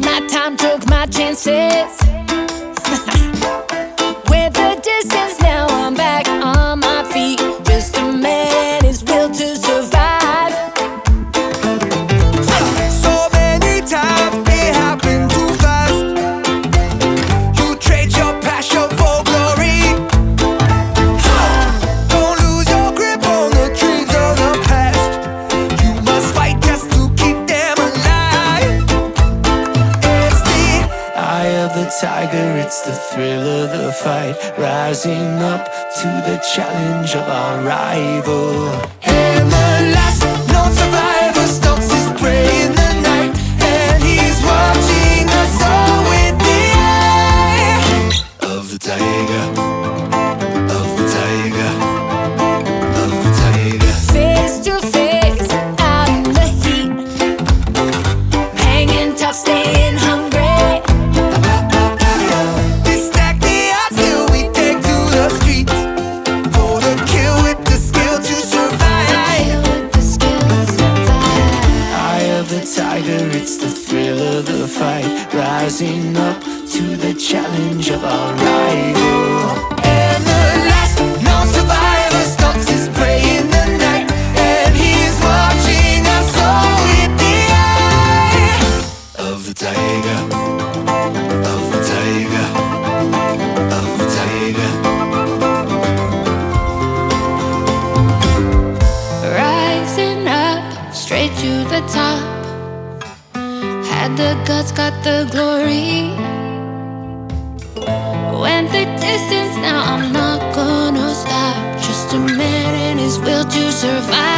my time, took my chances. Tiger, it's the thrill of the fight. Rising up to the challenge of our rival. And the last known survivor stalks his prey in the night. And he's watching us all with the eye of the tiger. Of the tiger. Of the tiger. Face to face, out in the heat. Hanging tough, staying the fight. Rising up to the challenge of our rival. And the last known survivor stalks his prey in the night. And he's watching us all with the eye of the tiger. Of the tiger. Of the tiger. Rising up, straight to the top. Had the guts, got the glory. Went the distance, now I'm not gonna stop. Just a man and his will to survive.